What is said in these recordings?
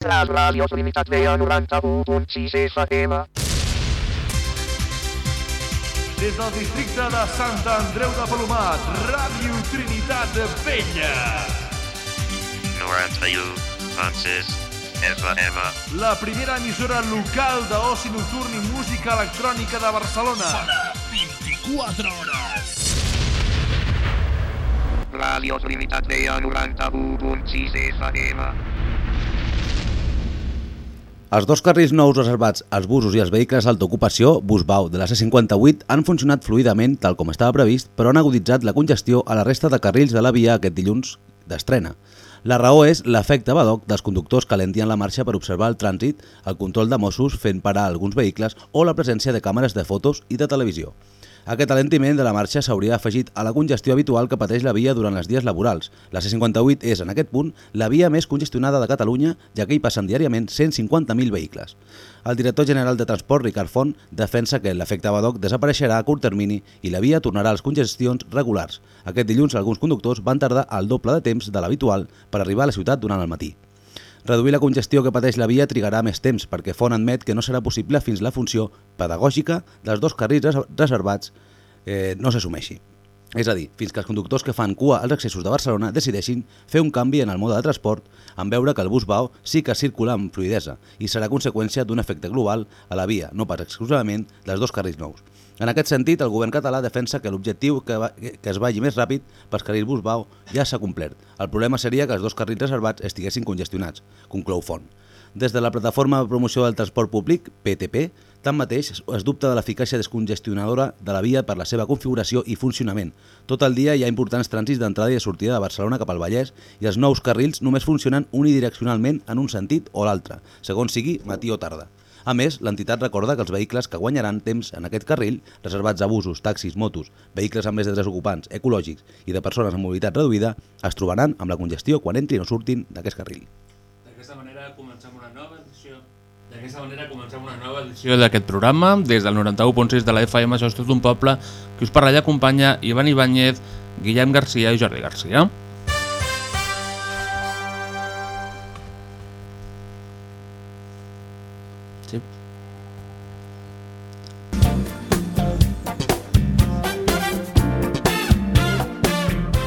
Les ràdios limitat veia 91.6 FM. Des del districte de Sant Andreu de Palomat, Ràdio Trinitat Vella. 91.6 FM. La primera emissora local d'oci nocturn i música electrònica de Barcelona. 24 hores. Ràdios limitat veia 91.6 FM. Els dos carrils nous reservats als busos i als vehicles d'alta ocupació, Busbau de la C58, han funcionat fluidament tal com estava previst, però han aguditzat la congestió a la resta de carrils de la via aquest dilluns d'estrena. La raó és l'efecte badoc dels conductors que alentien la marxa per observar el trànsit, el control de Mossos fent parar alguns vehicles o la presència de càmeres de fotos i de televisió. Aquest alentiment de la marxa s'hauria afegit a la congestió habitual que pateix la via durant els dies laborals. La C58 és, en aquest punt, la via més congestionada de Catalunya, ja que hi passen diàriament 150.000 vehicles. El director general de Transport, Ricard Font, defensa que l'efecte Badoc desapareixerà a curt termini i la via tornarà als congestions regulars. Aquest dilluns, alguns conductors van tardar el doble de temps de l'habitual per arribar a la ciutat durant el matí. Reduir la congestió que pateix la via trigarà més temps perquè Font admet que no serà possible fins la funció pedagògica dels dos carrils res- reservats eh, no s'assumeixi. És a dir, fins que els conductors que fan cua als accessos de Barcelona decideixin fer un canvi en el mode de transport en veure que el bus BAO sí que circula amb fluidesa i serà conseqüència d'un efecte global a la via, no pas exclusivament dels dos carrils nous. En aquest sentit, el govern català defensa que l'objectiu que, va- que es vagi més ràpid pels carrils bus BAO ja s'ha complert. El problema seria que els dos carrils reservats estiguessin congestionats, conclou Font. Des de la Plataforma de Promoció del Transport Públic, PTP, tanmateix es dubta de l'eficàcia descongestionadora de la via per la seva configuració i funcionament. Tot el dia hi ha importants trànsits d'entrada i de sortida de Barcelona cap al Vallès i els nous carrils només funcionen unidireccionalment en un sentit o l'altre, segons sigui matí o tarda. A més, l'entitat recorda que els vehicles que guanyaran temps en aquest carril, reservats a busos, taxis, motos, vehicles amb més de 3 ocupants, ecològics i de persones amb mobilitat reduïda, es trobaran amb la congestió quan entrin o surtin d'aquest carril. D'aquesta manera comencem una nova edició D'aquesta manera comencem una nova edició d'aquest programa. Des del 91.6 de la FM, això és tot un poble. Qui us parla i acompanya Ivan Ibáñez, Guillem Garcia i Jordi Garcia.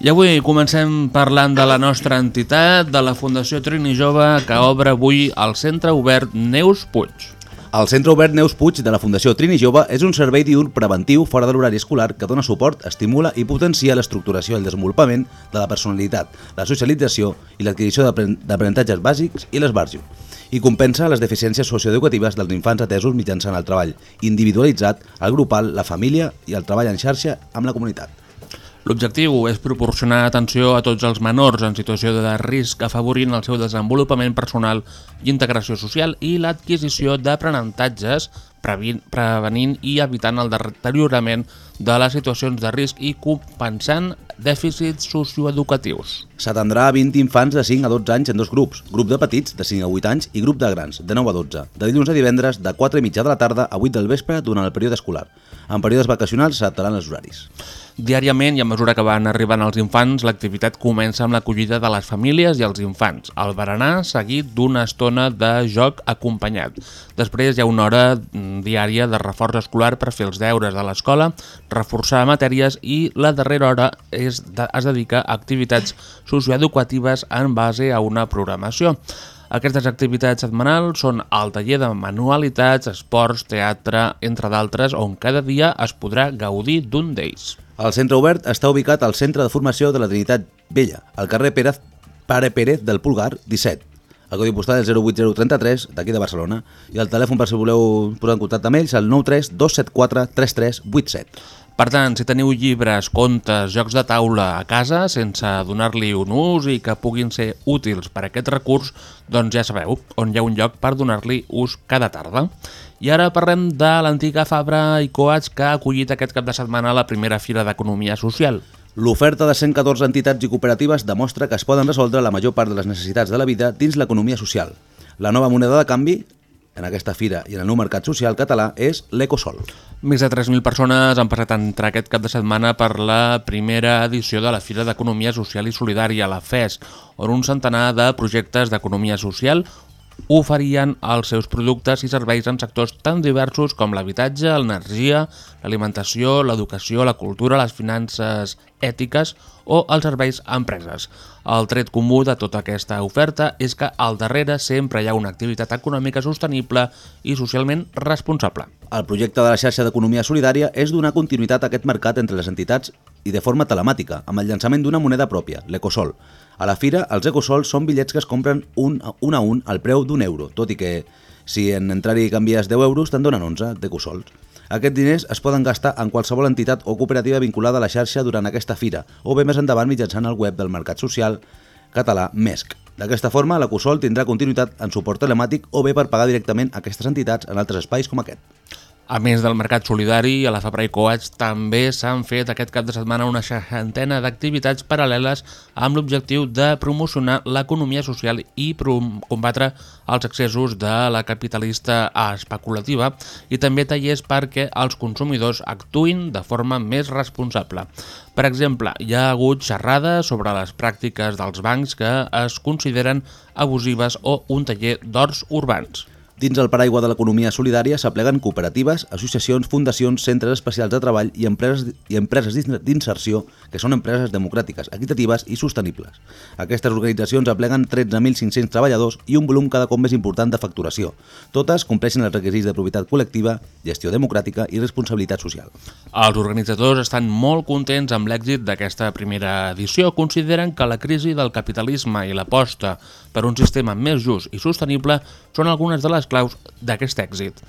I avui comencem parlant de la nostra entitat, de la Fundació Trini Jove, que obre avui al Centre Obert Neus Puig. El Centre Obert Neus Puig de la Fundació Trini Jove és un servei diurn preventiu fora de l'horari escolar que dona suport, estimula i potencia l'estructuració i el desenvolupament de la personalitat, la socialització i l'adquisició d'apren- d'aprenentatges bàsics i l'esbarjo i compensa les deficiències socioeducatives dels infants atesos mitjançant el treball individualitzat, el grupal, la família i el treball en xarxa amb la comunitat. L'objectiu és proporcionar atenció a tots els menors en situació de risc afavorint el seu desenvolupament personal i integració social i l'adquisició d'aprenentatges prevenint i evitant el deteriorament de les situacions de risc i compensant dèficits socioeducatius. S'atendrà a 20 infants de 5 a 12 anys en dos grups, grup de petits de 5 a 8 anys i grup de grans de 9 a 12, de dilluns a divendres de 4 i mitja de la tarda a 8 del vespre durant el període escolar. En períodes vacacionals s'adaptaran els horaris. Diàriament i a mesura que van arribant els infants, l'activitat comença amb l'acollida de les famílies i els infants. El berenar seguit d'una estona de joc acompanyat. Després hi ha una hora mm, diària de reforç escolar per fer els deures de l'escola, reforçar matèries i la darrera hora és de, es dedica a activitats socioeducatives en base a una programació. Aquestes activitats setmanals són el taller de manualitats, esports, teatre, entre d'altres, on cada dia es podrà gaudir d'un d'ells. El centre obert està ubicat al centre de formació de la Trinitat Vella, al carrer Pérez, Pare Pérez del Pulgar, 17. El codi postal és 08033, d'aquí de Barcelona, i el telèfon per si voleu posar en contacte amb ells, el 93 274 3387. Per tant, si teniu llibres, contes, jocs de taula a casa sense donar-li un ús i que puguin ser útils per a aquest recurs, doncs ja sabeu on hi ha un lloc per donar-li ús cada tarda. I ara parlem de l'antiga Fabra i Coats que ha acollit aquest cap de setmana la primera Fira d'Economia Social. L'oferta de 114 entitats i cooperatives demostra que es poden resoldre la major part de les necessitats de la vida dins l'economia social. La nova moneda de canvi, en aquesta fira i en el nou mercat social català, és l'Ecosol. Més de 3.000 persones han passat a entrar aquest cap de setmana per la primera edició de la Fira d'Economia Social i Solidària, la FES, on un centenar de projectes d'economia social oferien els seus productes i serveis en sectors tan diversos com l'habitatge, l'energia, l'alimentació, l'educació, la cultura, les finances ètiques o els serveis a empreses. El tret comú de tota aquesta oferta és que al darrere sempre hi ha una activitat econòmica sostenible i socialment responsable. El projecte de la xarxa d'economia solidària és donar continuïtat a aquest mercat entre les entitats i de forma telemàtica, amb el llançament d'una moneda pròpia, l'Ecosol. A la fira, els Ecosols són bitllets que es compren un, un a un al preu d'un euro, tot i que si en entrar-hi canvies 10 euros te'n donen 11 d'Ecosols. Aquests diners es poden gastar en qualsevol entitat o cooperativa vinculada a la xarxa durant aquesta fira, o bé més endavant mitjançant el web del Mercat Social català MESC. D'aquesta forma, l'Ecosol tindrà continuïtat en suport telemàtic o bé per pagar directament aquestes entitats en altres espais com aquest. A més del mercat solidari, a la Fabra i Coats també s'han fet aquest cap de setmana una seixantena d'activitats paral·leles amb l'objectiu de promocionar l'economia social i combatre els excessos de la capitalista especulativa i també tallers perquè els consumidors actuïn de forma més responsable. Per exemple, hi ha hagut xerrades sobre les pràctiques dels bancs que es consideren abusives o un taller d'horts urbans. Dins el paraigua de l'economia solidària s'apleguen cooperatives, associacions, fundacions, centres especials de treball i empreses i empreses d'inserció que són empreses democràtiques, equitatives i sostenibles. Aquestes organitzacions apleguen 13.500 treballadors i un volum cada cop més important de facturació. Totes compleixen els requisits de propietat col·lectiva, gestió democràtica i responsabilitat social. Els organitzadors estan molt contents amb l'èxit d'aquesta primera edició. Consideren que la crisi del capitalisme i l'aposta per un sistema més just i sostenible són algunes de les claus d'aquest èxit.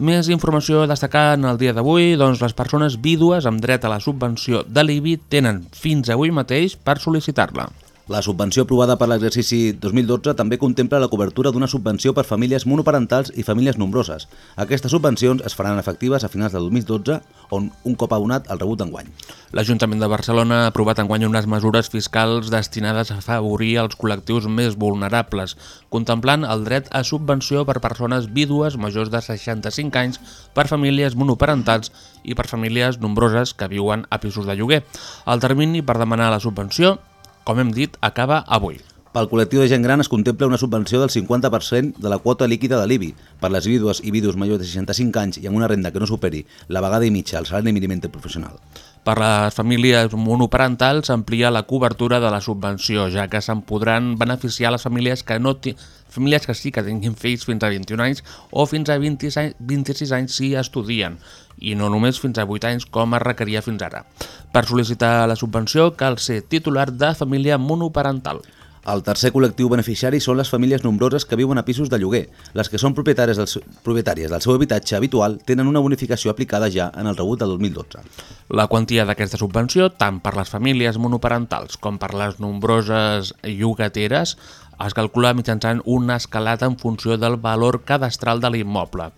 Més informació a destacar en el dia d'avui, doncs les persones vídues amb dret a la subvenció de l'IBI tenen fins avui mateix per sol·licitar-la. La subvenció aprovada per l'exercici 2012 també contempla la cobertura d'una subvenció per famílies monoparentals i famílies nombroses. Aquestes subvencions es faran efectives a finals de 2012, on un cop abonat el rebut d'enguany. L'Ajuntament de Barcelona ha aprovat enguany unes mesures fiscals destinades a afavorir els col·lectius més vulnerables, contemplant el dret a subvenció per persones vídues majors de 65 anys, per famílies monoparentals i per famílies nombroses que viuen a pisos de lloguer. El termini per demanar la subvenció com hem dit, acaba avui. Pel col·lectiu de gent gran es contempla una subvenció del 50% de la quota líquida de l'IBI per les vídues i vídues majors de 65 anys i amb una renda que no superi la vegada i mitja al salari mínim professional. Per les famílies monoparentals s'amplia la cobertura de la subvenció, ja que se'n podran beneficiar les famílies que no famílies que sí que tinguin fills fins a 21 anys o fins a 26, 26 anys si estudien, i no només fins a 8 anys com es requeria fins ara. Per sol·licitar la subvenció cal ser titular de família monoparental. El tercer col·lectiu beneficiari són les famílies nombroses que viuen a pisos de lloguer. Les que són propietàries del, seu, propietàries del seu habitatge habitual tenen una bonificació aplicada ja en el rebut del 2012. La quantia d'aquesta subvenció, tant per les famílies monoparentals com per les nombroses llogateres, es calcula mitjançant un escalat en funció del valor cadastral de l'immoble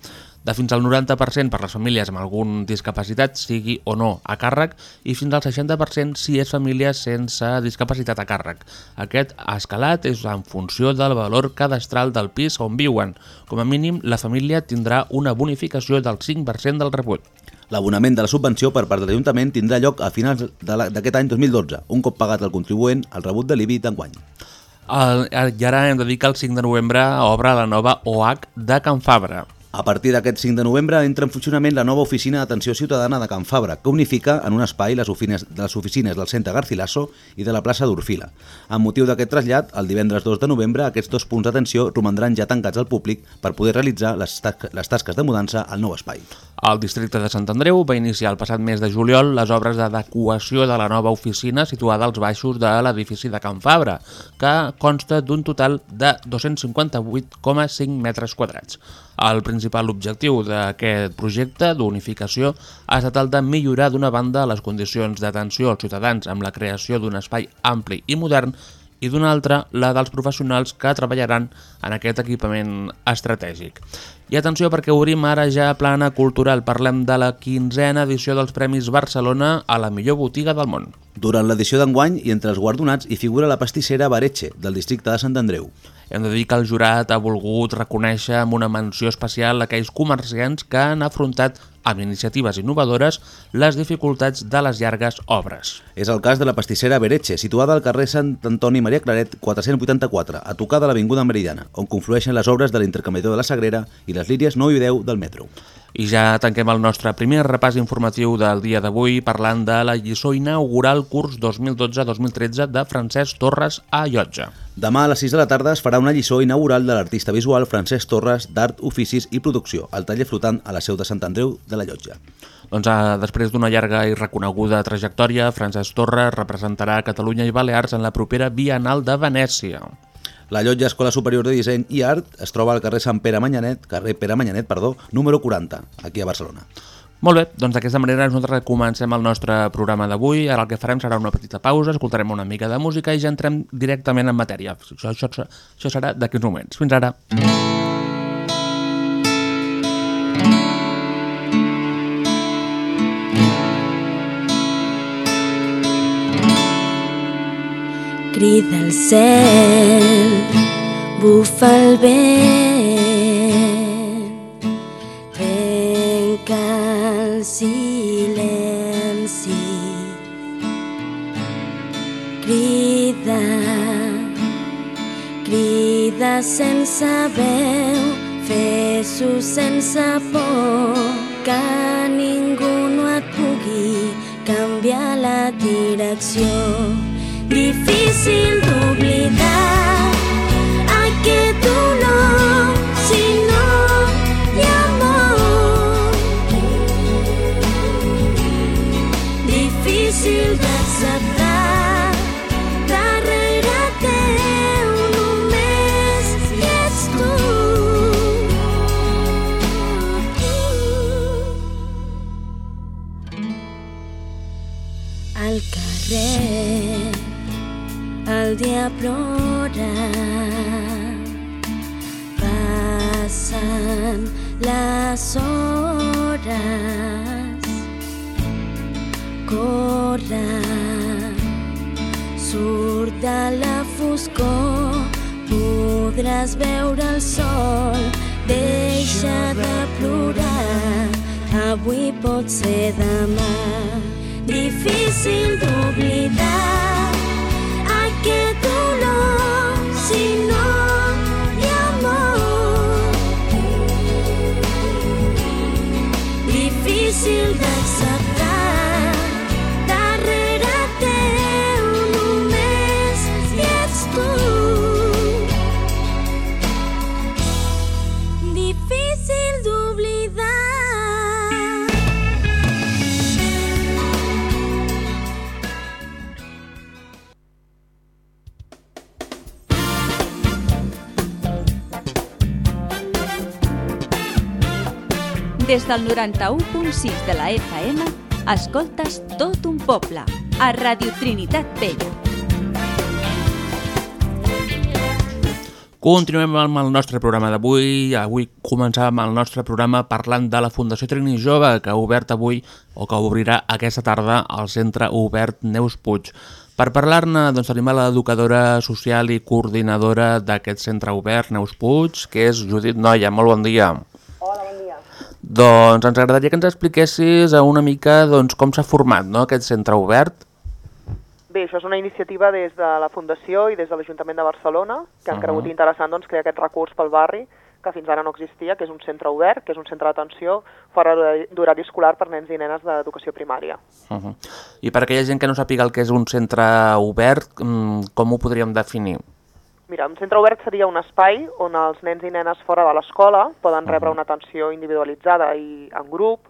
de fins al 90% per les famílies amb algun discapacitat, sigui o no a càrrec, i fins al 60% si és família sense discapacitat a càrrec. Aquest escalat és en funció del valor cadastral del pis on viuen. Com a mínim, la família tindrà una bonificació del 5% del rebut. L'abonament de la subvenció per part de l'Ajuntament tindrà lloc a finals d'aquest any 2012, un cop pagat el contribuent el rebut de l'IBI d'enguany. I ara hem de dir que el 5 de novembre obre la nova OH de Can Fabra. A partir d'aquest 5 de novembre entra en funcionament la nova oficina d'atenció ciutadana de Can Fabra, que unifica en un espai les oficines, les oficines del centre Garcilaso i de la plaça d'Urfila. Amb motiu d'aquest trasllat, el divendres 2 de novembre, aquests dos punts d'atenció romandran ja tancats al públic per poder realitzar les, tasques, les tasques de mudança al nou espai. El districte de Sant Andreu va iniciar el passat mes de juliol les obres d'adequació de la nova oficina situada als baixos de l'edifici de Can Fabra, que consta d'un total de 258,5 metres quadrats. El principal objectiu d'aquest projecte d'unificació ha estat el de millorar d'una banda les condicions d'atenció als ciutadans amb la creació d'un espai ampli i modern i d'una altra la dels professionals que treballaran en aquest equipament estratègic. I atenció perquè obrim ara ja plana cultural. Parlem de la quinzena edició dels Premis Barcelona a la millor botiga del món. Durant l'edició d'enguany i entre els guardonats hi figura la pastissera Baretxe, del districte de Sant Andreu. Hem de dir que el jurat ha volgut reconèixer amb una menció especial aquells comerciants que han afrontat amb iniciatives innovadores les dificultats de les llargues obres. És el cas de la pastissera Beretxe, situada al carrer Sant Antoni Maria Claret 484, a tocar de l'Avinguda Meridiana, on conflueixen les obres de l'intercanviador de la Sagrera i les línies 9 i 10 del metro. I ja tanquem el nostre primer repàs informatiu del dia d'avui parlant de la lliçó inaugural curs 2012-2013 de Francesc Torres a Llotja. Demà a les 6 de la tarda es farà una lliçó inaugural de l'artista visual Francesc Torres d'Art, Oficis i Producció, al taller flotant a la seu de Sant Andreu de la Llotja. Doncs eh, després d'una llarga i reconeguda trajectòria, Francesc Torres representarà Catalunya i Balears en la propera Bienal de Venècia. La Llotja Escola Superior de Disseny i Art es troba al carrer Sant Pere Manyanet, carrer Pere Manyanet, perdó, número 40, aquí a Barcelona. Molt bé, doncs d'aquesta manera nosaltres comencem el nostre programa d'avui. Ara el que farem serà una petita pausa, escoltarem una mica de música i ja entrem directament en matèria. Això, això, això serà d'aquí uns moments. Fins ara. Crida el cel, bufa el vent, trenca el silenci. Crida, crida sense veu, fes-ho sense por, que ningú no et pugui canviar la direcció difícil podràs veure el sol. Deixa de plorar. Avui pot ser demà. Difícil d'oblidar aquest dolor si no hi ha amor. Difícil d'acceptar Des del 91.6 de la FM, escoltes tot un poble, a Radio Trinitat Vella. Continuem amb el nostre programa d'avui. Avui començàvem el nostre programa parlant de la Fundació Trini Jove, que ha obert avui, o que obrirà aquesta tarda, al Centre Obert Neus Puig. Per parlar-ne, doncs, tenim a l'educadora social i coordinadora d'aquest centre obert, Neus Puig, que és Judit Noia. Molt bon dia. Hola, bon dia. Doncs ens agradaria que ens expliquessis una mica doncs, com s'ha format no, aquest centre obert. Bé, això és una iniciativa des de la Fundació i des de l'Ajuntament de Barcelona, que han Mhm. cregut interessant doncs, crear aquest recurs pel barri, que fins ara no existia, que és un centre obert, que és un centre d'atenció fora d'horari- d'horari escolar per nens i nenes d'educació primària. Uh -huh. I per aquella gent que no sàpiga el que és un centre obert, mm, com ho podríem definir? Mira, un centre obert seria un espai on els nens i nenes fora de l'escola poden rebre una atenció individualitzada i en grup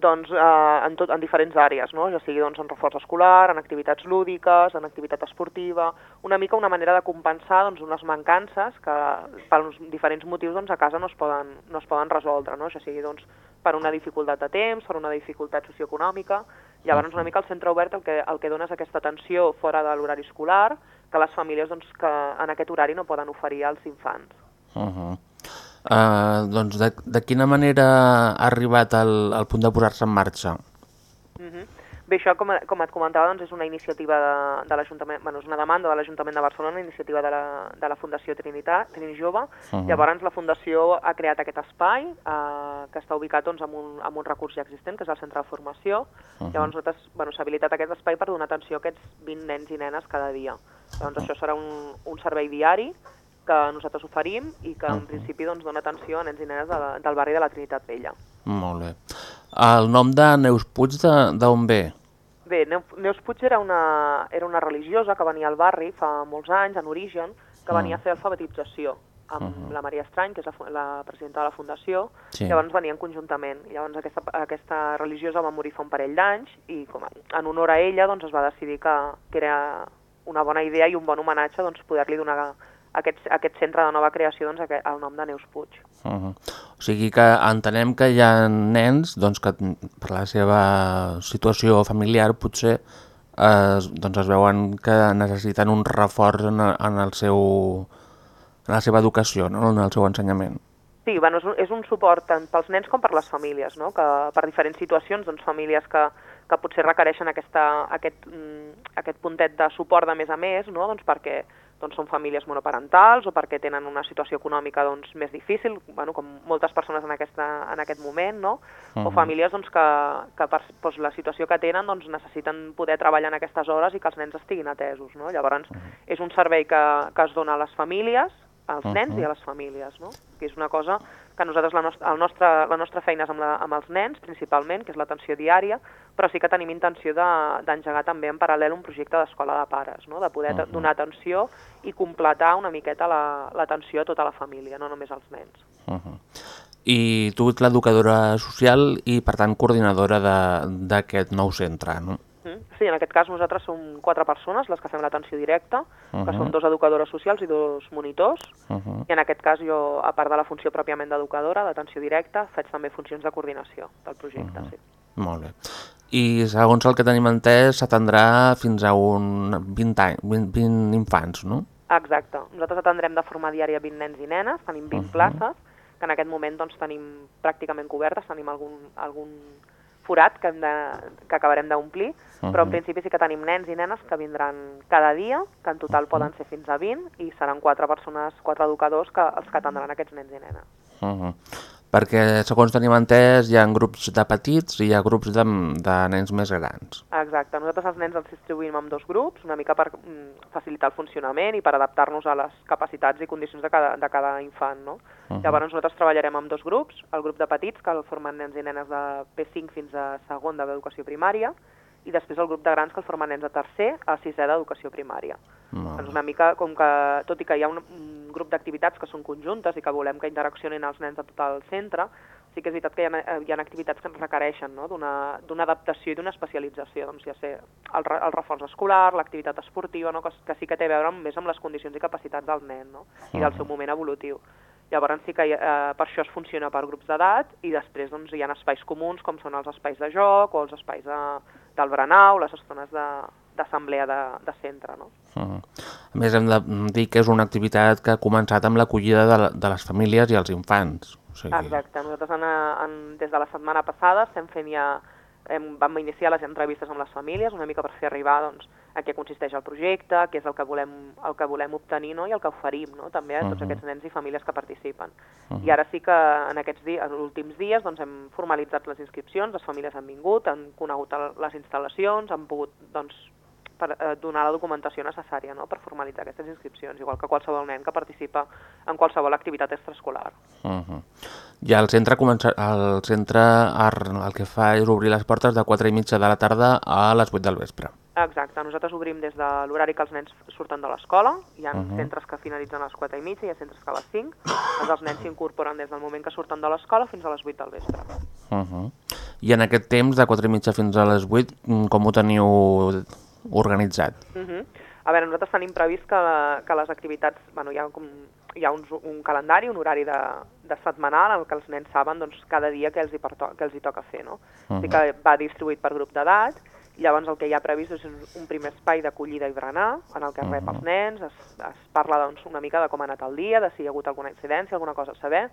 doncs, eh, en, tot, en diferents àrees, no? ja sigui doncs, en reforç escolar, en activitats lúdiques, en activitat esportiva, una mica una manera de compensar doncs, unes mancances que per uns diferents motius doncs, a casa no es poden, no es poden resoldre, no? ja sigui doncs, per una dificultat de temps, per una dificultat socioeconòmica. Llavors, una mica el centre obert el que, el que dona és aquesta atenció fora de l'horari escolar que les famílies doncs, que en aquest horari no poden oferir als infants. Uh -huh. uh, doncs de, de quina manera ha arribat al, al punt de posar-se en marxa? Uh -huh. Bé, això, com, com et comentava, doncs, és una iniciativa de, de l'Ajuntament, bueno, és una demanda de l'Ajuntament de Barcelona, una iniciativa de la, de la Fundació Trinitat, Trini Jove. Uh -huh. Llavors, la Fundació ha creat aquest espai, eh, que està ubicat doncs, en, un, en un recurs ja existent, que és el centre de formació. Uh -huh. Llavors, nosaltres, bueno, s'ha habilitat aquest espai per donar atenció a aquests 20 nens i nenes cada dia. Llavors, això serà un, un servei diari que nosaltres oferim i que, en principi, doncs, dona atenció a nens i nenes de, del barri de la Trinitat Vella. Molt bé. El nom de Neus Puig d'on ve? Bé, Neus Puig era una, era una religiosa que venia al barri fa molts anys, en origen, que venia a fer alfabetització amb uh -huh. la Maria Estrany, que és la, la presidenta de la Fundació, Sí. llavors venien conjuntament. Llavors aquesta, aquesta religiosa va morir fa un parell d'anys i com a, en honor a ella doncs, es va decidir que, que era una bona idea i un bon homenatge doncs, poder-li donar aquest, aquest centre de nova creació doncs, aquest, el nom de Neus Puig. Uh -huh. O sigui que entenem que hi ha nens doncs, que per la seva situació familiar potser es, doncs es veuen que necessiten un reforç en, en, el seu, en la seva educació, no? en el seu ensenyament. Sí, bueno, és, un, és un suport tant pels nens com per les famílies, no? que per diferents situacions, doncs, famílies que, que potser requereixen aquesta, aquest, mm, aquest puntet de suport de més a més, no? doncs perquè doncs, són famílies monoparentals o perquè tenen una situació econòmica doncs, més difícil, bueno, com moltes persones en, aquesta, en aquest moment, no? o Mhm. famílies doncs, que, que per doncs, la situació que tenen doncs, necessiten poder treballar en aquestes hores i que els nens estiguin atesos. No? Llavors, és un servei que, que es dona a les famílies, als nens i a les famílies, no? que és una cosa que nosaltres la, nostra, el nostre, la nostra feina és amb, la, amb els nens, principalment, que és l'atenció diària, però sí que tenim intenció de- d'engegar també en paral·lel un projecte d'escola de pares, no? de poder uh Mhm. donar atenció i completar una miqueta la- l'atenció a tota la família, no només als nens. Uh -huh. I tu ets l'educadora social i, per tant, coordinadora de- d'aquest nou centre, no? Sí, en aquest cas nosaltres som quatre persones les que fem l'atenció directa, que Mhm. són dos educadores socials i dos monitors, Uh -huh. i en aquest cas jo, a part de la funció pròpiament d'educadora, d'atenció directa, faig també funcions de coordinació del projecte. Mhm. sí. Molt bé. I segons el que tenim entès, s'atendrà fins a un 20, anys, 20, 20 infants, no? Exacte. Nosaltres atendrem de forma diària 20 nens i nenes, tenim 20 Mhm. places, que en aquest moment doncs, tenim pràcticament cobertes, tenim algun, algun forat que, hem de, que acabarem d'omplir, però en principi sí que tenim nens i nenes que vindran cada dia, que en total poden ser fins a 20, i seran quatre persones, quatre educadors que, els que atendran aquests nens i nenes. Uh -huh. Perquè, segons tenim entès, hi ha grups de petits i hi ha grups de, de nens més grans. Exacte. Nosaltres els nens els distribuïm en dos grups, una mica per mm, facilitar el funcionament i per adaptar-nos a les capacitats i condicions de cada, de cada infant, no? Mhm. Llavors nosaltres treballarem amb dos grups, el grup de petits, que el formen nens i nenes de P5 fins a segon d'educació primària, i després el grup de grans que el formen nens de tercer a sisè d'educació primària. Molt Doncs bé. una mica com que, tot i que hi ha un, un grup d'activitats que són conjuntes i que volem que interaccionin els nens de tot el centre, sí que és veritat que hi ha, hi ha activitats que ens requereixen no? d'una adaptació i d'una especialització, doncs ja sé, el, el reforç escolar, l'activitat esportiva, no? que, que sí que té a veure amb, més amb les condicions i capacitats del nen no? i del seu moment evolutiu. Llavors sí que eh, per això es funciona per grups d'edat i després doncs, hi ha espais comuns com són els espais de joc o els espais de, del berenar o les estones de- d'assemblea de, de centre. No? Uh -huh. A més, hem de dir que és una activitat que ha començat amb l'acollida de, la- de les famílies i els infants. O sigui, Exacte. Nosaltres en, en, des de la setmana passada estem fent ja, hem, vam iniciar les entrevistes amb les famílies, una mica per fer arribar doncs, a què consisteix el projecte, què és el que volem, el que volem obtenir no? i el que oferim no? també a tots Mhm. aquests nens i famílies que participen. Mhm. I ara sí que en aquests dies, en els últims dies doncs, hem formalitzat les inscripcions, les famílies han vingut, han conegut les instal·lacions, han pogut doncs, per eh, donar la documentació necessària no? per formalitzar aquestes inscripcions, igual que qualsevol nen que participa en qualsevol activitat extraescolar. Uh -huh. I el centre, comença, el centre el que fa és obrir les portes de 4 i mitja de la tarda a les 8 del vespre. Exacte, nosaltres obrim des de l'horari que els nens surten de l'escola, hi ha uh Mhm. -huh. centres que finalitzen a les 4 i mitja, hi ha centres que a les 5, doncs els nens s'incorporen des del moment que surten de l'escola fins a les 8 del vespre. Uh -huh. I en aquest temps, de 4 i mitja fins a les 8, mm, com ho teniu organitzat? Uh -huh. A veure, nosaltres tenim previst que, la, que les activitats, bueno, hi ha, com, hi ha un, un calendari, un horari de, de setmanal en el que els nens saben doncs, cada dia què els, hi perto què els hi toca fer. No? Uh -huh. Així que va distribuït per grup d'edat, llavors el que hi ha previst és un primer espai d'acollida i berenar, en el que es rep els nens, es, es parla doncs, una mica de com ha anat el dia, de si hi ha hagut alguna incidència, alguna cosa a saber,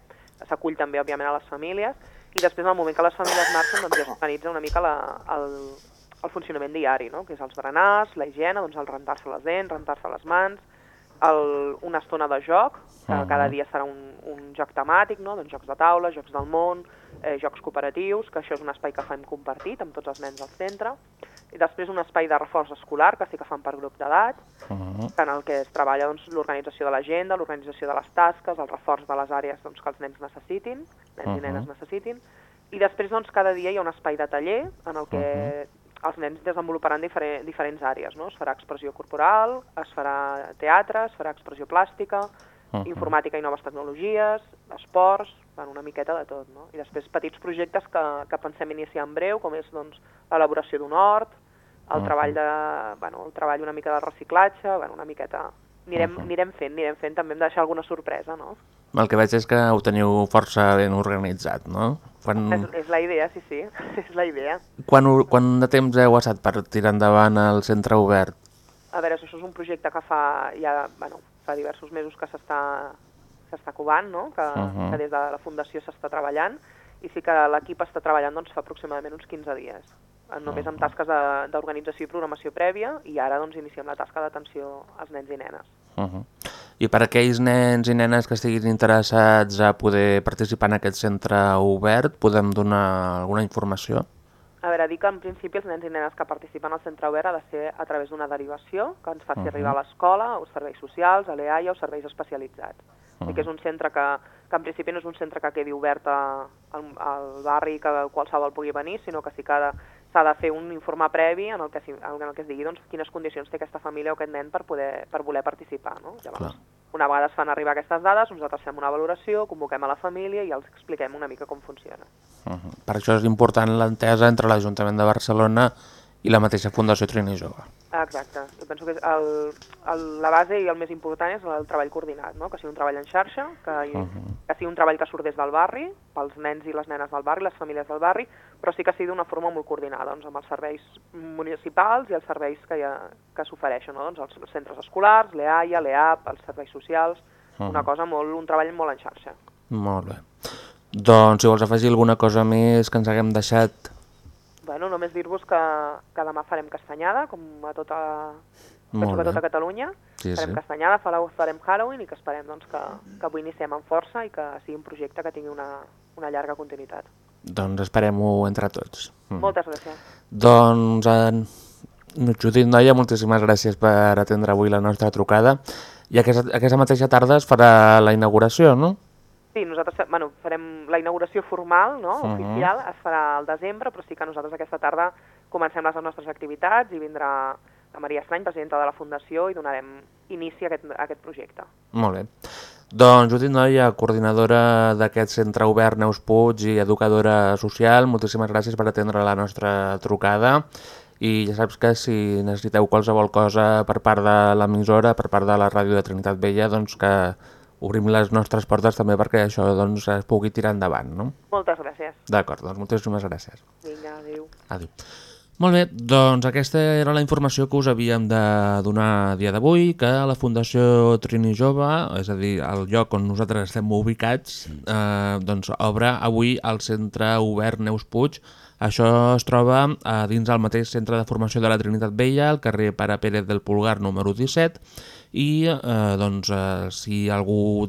s'acull també, òbviament, a les famílies, i després, en el moment que les famílies marxen, doncs, ja s'organitza una mica la, el, el funcionament diari, no? que és els berenars, la higiene, doncs, el rentar-se les dents, rentar-se les mans, el, una estona de joc, que uh -huh. cada dia serà un, un joc temàtic, no? doncs jocs de taula, jocs del món, eh, jocs cooperatius, que això és un espai que fem compartit amb tots els nens del centre, i després un espai de reforç escolar, que sí que fan per grup d'edat, uh -huh. en el que es treballa doncs, l'organització de l'agenda, l'organització de les tasques, el reforç de les àrees doncs, que els nens necessitin, nens uh -huh. i nenes necessitin, i després doncs, cada dia hi ha un espai de taller en el que uh -huh els nens desenvoluparan diferent, diferents àrees, no? Es farà expressió corporal, es farà teatre, es farà expressió plàstica, uh -huh. informàtica i noves tecnologies, esports, bueno, una miqueta de tot, no? I després petits projectes que, que pensem iniciar en breu, com és doncs, l'elaboració d'un hort, el uh -huh. treball de, bueno, el treball una mica de reciclatge, bueno, una miqueta... Anirem, uh -huh. anirem fent, anirem fent, també hem de deixar alguna sorpresa, no? El que veig és que ho teniu força ben organitzat, no? Quan... És, és la idea, sí, sí, és la idea. Quan, quan de temps heu estat per tirar endavant el centre obert? A veure, això és un projecte que fa ja, bueno, fa diversos mesos que s'està s'està covant, no? que, uh -huh. que des de la Fundació s'està treballant, i sí que l'equip està treballant doncs, fa aproximadament uns 15 dies, només amb tasques d'organització i programació prèvia, i ara doncs, iniciem la tasca d'atenció als nens i nenes. Uh -huh. I per aquells nens i nenes que estiguin interessats a poder participar en aquest centre obert, podem donar alguna informació? A veure, dir que en principi els nens i nenes que participen al centre obert ha de ser a través d'una derivació que ens faci uh -huh. arribar a l'escola, als serveis socials, a l'EAIA o serveis especialitzats. Uh -huh. que és un centre que, que en principi no és un centre que quedi obert a, al, al barri que qualsevol pugui venir, sinó que sí que s'ha de fer un informe previ en el que, en el que es digui doncs, quines condicions té aquesta família o aquest nen per, poder, per voler participar. No? Llavors, Clar. una vegada es fan arribar aquestes dades, nosaltres fem una valoració, convoquem a la família i els expliquem una mica com funciona. Uh -huh. Per això és important l'entesa entre l'Ajuntament de Barcelona i la mateixa Fundació Trini Jove. Exacte. Jo penso que el, el, la base i el més important és el treball coordinat, no? que sigui un treball en xarxa, que, uh -huh. que sigui un treball que surt des del barri, pels nens i les nenes del barri, les famílies del barri, però sí que sigui d'una forma molt coordinada, doncs, amb els serveis municipals i els serveis que, ha, que s'ofereixen, no? doncs, els centres escolars, l'EAIA, l'EAP, els serveis socials, uh -huh. una cosa molt, un treball molt en xarxa. Molt bé. Doncs si vols afegir alguna cosa més que ens haguem deixat Bueno, només dir-vos que, que demà farem castanyada, com a tota, penso que a tota Catalunya. Sí, farem sí. castanyada, farem Halloween i que esperem doncs, que, que avui iniciem amb força i que sigui un projecte que tingui una, una llarga continuïtat. Doncs esperem-ho entre tots. Mm. Moltes gràcies. Doncs, en... Judit Noia, moltíssimes gràcies per atendre avui la nostra trucada. I aquesta, aquesta mateixa tarda es farà la inauguració, no? Sí, nosaltres bueno, farem la inauguració formal, no? Uh -huh. oficial, es farà al desembre, però sí que nosaltres aquesta tarda comencem les nostres activitats i vindrà la Maria Estrany, presidenta de la Fundació, i donarem inici a aquest, a aquest projecte. Molt bé. Doncs Judit Noia, coordinadora d'aquest centre obert Neus Puig i educadora social, moltíssimes gràcies per atendre la nostra trucada i ja saps que si necessiteu qualsevol cosa per part de l'emissora, per part de la ràdio de Trinitat Vella, doncs que obrim les nostres portes també perquè això doncs, es pugui tirar endavant, no? Moltes gràcies. D'acord, doncs moltíssimes gràcies. Vinga, adéu. Adéu. Molt bé, doncs aquesta era la informació que us havíem de donar a dia d'avui, que la Fundació Trini Jove, és a dir, el lloc on nosaltres estem ubicats, eh, doncs obre avui al centre obert Neus Puig. Això es troba a dins del mateix centre de formació de la Trinitat Vella, al carrer Pare Pérez del Pulgar número 17, i eh, doncs, eh, si, algú,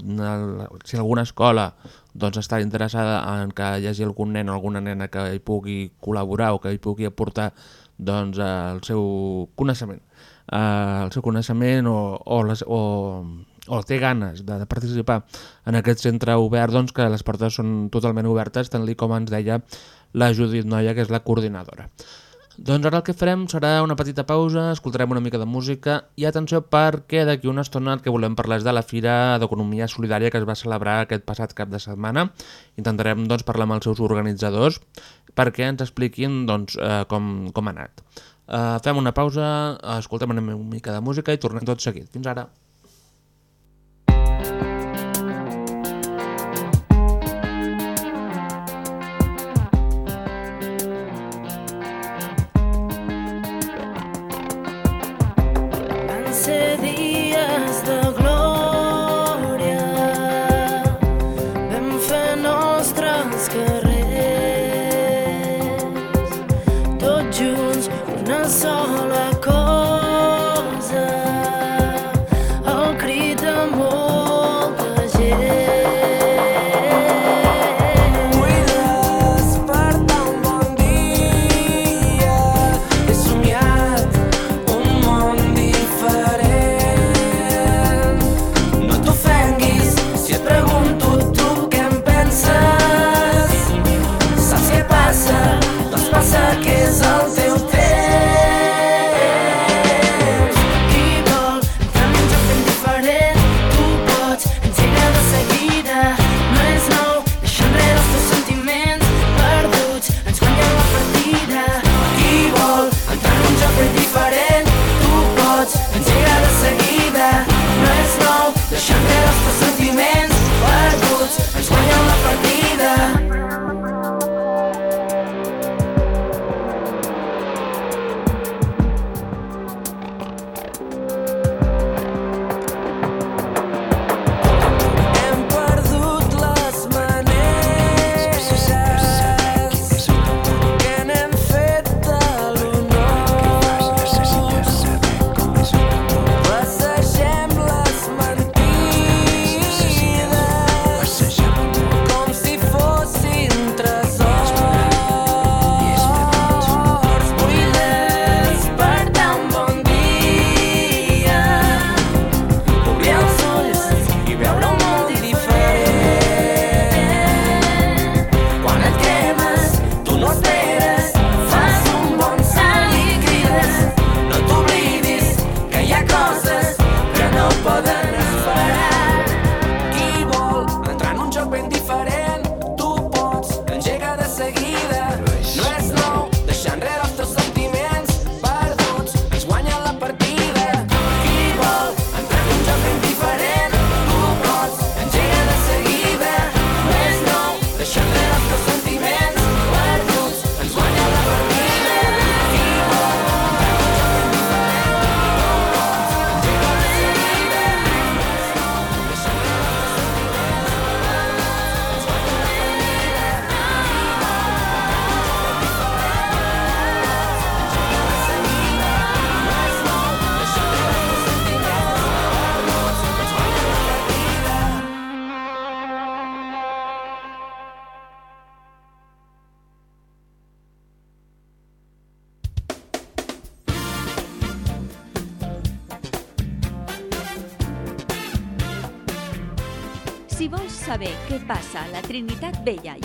si alguna escola doncs, està interessada en que hi hagi algun nen o alguna nena que hi pugui col·laborar o que hi pugui aportar doncs, el seu coneixement eh, el seu coneixement o, o, les, o, o té ganes de, de participar en aquest centre obert, doncs que les portes són totalment obertes, tant com ens deia la Judit Noia, que és la coordinadora. Doncs ara el que farem serà una petita pausa, escoltarem una mica de música i atenció perquè d'aquí una estona el que volem parlar és de la Fira d'Economia Solidària que es va celebrar aquest passat cap de setmana. Intentarem doncs, parlar amb els seus organitzadors perquè ens expliquin doncs, eh, com, com ha anat. Eh, fem una pausa, escoltem una mica de música i tornem tot seguit. Fins ara.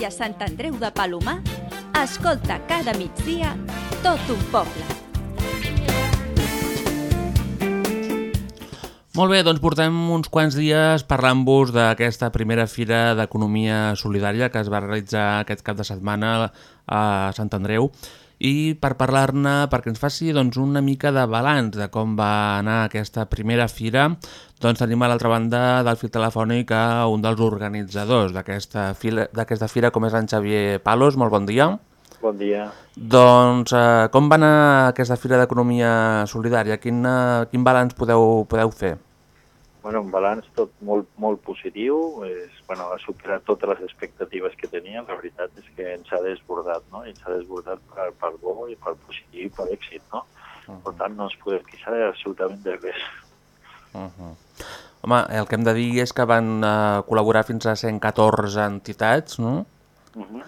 A Sant Andreu de Palomar, escolta cada migdia tot un poble. Molt bé, doncs portem uns quants dies parlant-vos d'aquesta primera fira d'economia solidària que es va realitzar aquest cap de setmana a Sant Andreu i per parlar-ne, perquè ens faci doncs, una mica de balanç de com va anar aquesta primera fira, doncs tenim a l'altra banda del fil telefònic a un dels organitzadors d'aquesta fira, fira, com és en Xavier Palos. Molt bon dia. Bon dia. Doncs eh, com va anar aquesta fira d'economia solidària? Quin, eh, quin balanç podeu, podeu fer? Bueno, un balanç tot molt, molt positiu, és, bueno, ha superat totes les expectatives que tenia, la veritat és que ens ha desbordat, no? I ens ha desbordat per, per bo i per positiu i per èxit, no? Uh -huh. Per tant, no ens podem queixar absolutament de res. Uh -huh. Home, el que hem de dir és que van eh, col·laborar fins a 114 entitats, no? Uh -huh.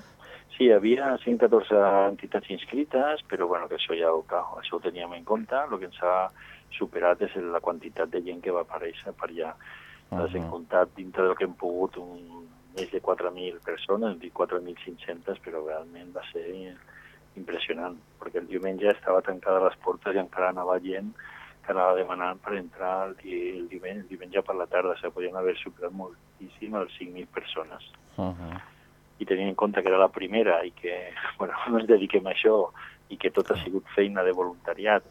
Sí, hi havia 114 entitats inscrites, però bueno, que això ja ho, això ho teníem en compte. El que ens ha superat és la quantitat de gent que va aparèixer per allà. Uh -huh. en comptat dintre del que hem pogut un, més de 4.000 persones, hem dit 4.500, però realment va ser impressionant, perquè el diumenge estava tancada les portes i encara anava gent que anava demanant per entrar el, di el, diumenge, el diumenge per la tarda, sigui, podien haver superat moltíssim els 5.000 persones. Uh -huh. I tenint en compte que era la primera i que bueno, no ens dediquem a això i que tot ha sigut feina de voluntariat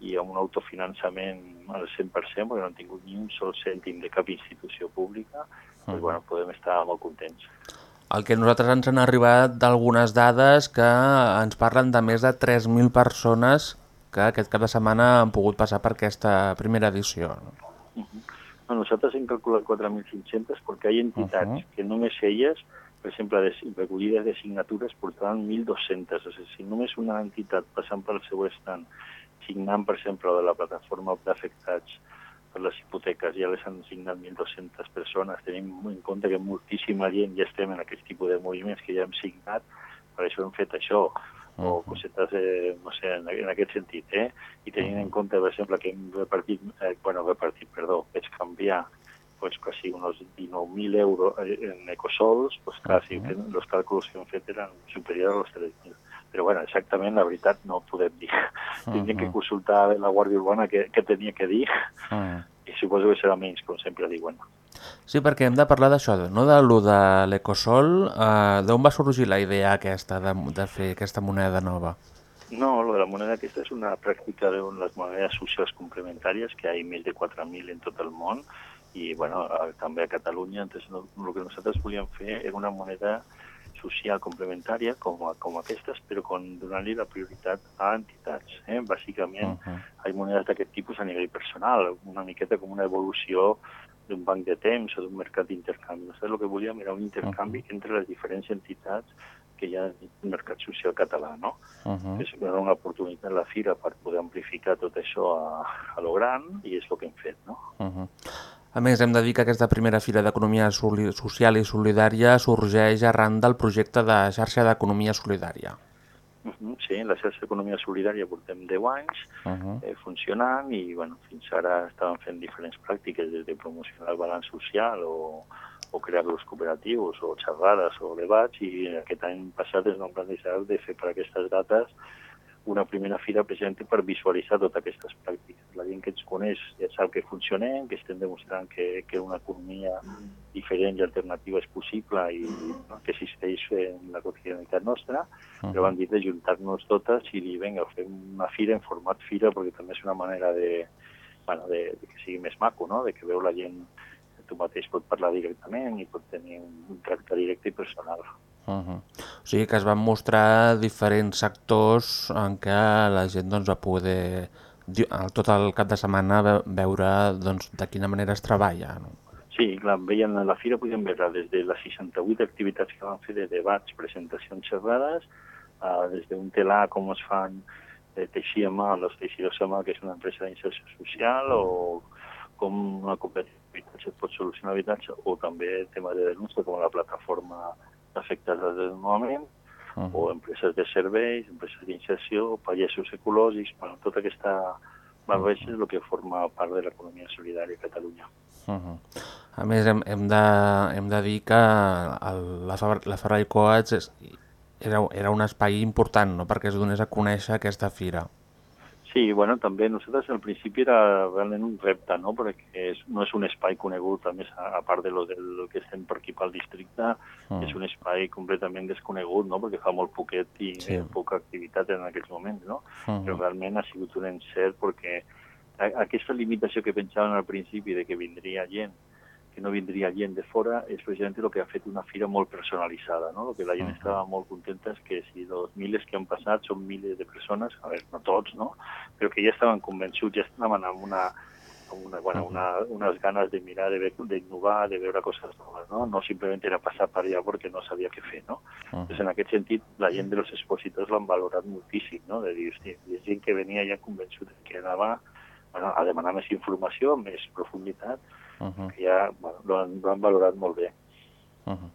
i amb un autofinançament al 100%, perquè no han tingut ni un sol cèntim de cap institució pública, Uh doncs, -huh. bueno, podem estar molt contents. El que nosaltres ens han arribat d'algunes dades que ens parlen de més de 3.000 persones que aquest cap de setmana han pogut passar per aquesta primera edició. no? Bueno, nosaltres hem calculat 4.500 perquè hi ha entitats uh Ujú. -huh. que només elles, per exemple, de recollides de signatures, portaran 1.200. O sigui, si només una entitat passant pel seu estant, signant, per exemple, de la plataforma d'afectats per les hipoteques, ja les han signat 1.200 persones. Tenim en compte que moltíssima gent ja estem en aquest tipus de moviments que ja hem signat, per això hem fet això o cosetes, eh, no sé, en, en aquest sentit, eh? I tenint en compte, per exemple, que hem repartit, eh, bueno, repartit, perdó, vaig canviar pues quasi uns 19.000 euros eh, en ecosols, pues clar, sí, que els càlculs que hem fet eren superiors als 3.000. Però bueno, exactament la veritat no ho podem dir. Tindríem que consultar la Guàrdia Urbana què, què tenia que dir Uh. i suposo que serà menys, com sempre diuen. Sí, perquè hem de parlar d'això, no de lo de l'ecosol. Uh, D'on va sorgir la idea aquesta de, de fer aquesta moneda nova? No, lo de la moneda aquesta és una pràctica de les monedes socials complementàries, que hi ha més de 4.000 en tot el món, i bueno, a, també a Catalunya. Entonces, no, el que nosaltres volíem fer era una moneda social complementària com, a, com aquestes, però con, donant-li la prioritat a entitats. Eh? Bàsicament, Uh -huh. hi ha monedes d'aquest tipus a nivell personal, una miqueta com una evolució d'un banc de temps o d'un mercat d'intercanvi. Nosaltres el que volíem era un intercanvi entre les diferents entitats que hi ha el mercat social català, no? Uh -huh. És una oportunitat la fira per poder amplificar tot això a, a lo gran i és el que hem fet, no? Uh -huh. A més, hem de dir que aquesta primera Fira d'Economia Social i Solidària sorgeix arran del projecte de xarxa d'economia solidària. Sí, la xarxa d'economia solidària portem 10 anys Uh -huh. eh, funcionant i bueno, fins ara estàvem fent diferents pràctiques des de promocionar el balanç social o, o crear grups cooperatius o xerrades o debats i aquest any passat ens vam plantejar de fer per aquestes dates una primera fira precisament per visualitzar totes aquestes pràctiques. La gent que ens coneix ja sap que funcionem, que estem demostrant que, que una economia diferent i alternativa és possible i no, que existeix en la quotidianitat nostra, però van dir de juntar-nos totes i dir, vinga, fem una fira en format fira perquè també és una manera de, bueno, de, de que sigui més maco, no? de que veu la gent tu mateix pot parlar directament i pot tenir un tracte directe i personal. Uh -huh. O sigui que es van mostrar diferents sectors en què la gent doncs, va poder el- tot el cap de setmana ve- veure doncs, de quina manera es treballa. No? Sí, clar, veien a la fira podien veure des de les 68 activitats que van fer de debats, presentacions xerrades, uh, des d'un telar com es fan de teixir a mà, los teixidors a mà, que és una empresa d'inserció social, o com una cooperativa d'habitatge pot solucionar habitatge, o també tema de denúncia, com la plataforma d'afectats del desnonament, Uh -huh. o empreses de serveis, empreses d'inserció, pagesos ecològics, bueno, tota aquesta barreja és el que forma part de l'economia solidària a Catalunya. Uh -huh. A més, hem, hem, de, hem de dir que el, la, Fabra, la Ferrari Coats és, era, era un espai important no? perquè es donés a conèixer aquesta fira. Sí, bueno, també nosaltres al principi era realment un repte, no? perquè és, no és un espai conegut, a més, a, a part de lo del que estem per aquí pel districte, Mm. és un espai completament desconegut, no? perquè fa molt poquet i Sí. poca activitat en aquells moments, no? Mhm. Però realment ha sigut un encert perquè aquesta limitació que pensaven al principi de que vindria gent que no vindria gent de fora, és precisament el que ha fet una fira molt personalitzada, no? El que la gent Mhm. estava molt contenta és que si els miles que han passat són miles de persones, a veure, no tots, no? Però que ja estaven convençuts, ja estaven amb una, amb una, bueno, una, unes ganes de mirar, de d'innovar, de veure coses noves, no? No simplement era passar per allà perquè no sabia què fer, no? Uh Pues en aquest sentit, la gent de los expositors l'han valorat moltíssim, no? De dir, hosti, hi ha gent que venia ja convençut que anava bueno, a demanar més informació, més profunditat, -huh. que ja bueno, lo, han, lo han valorat molt bé. Uh -huh.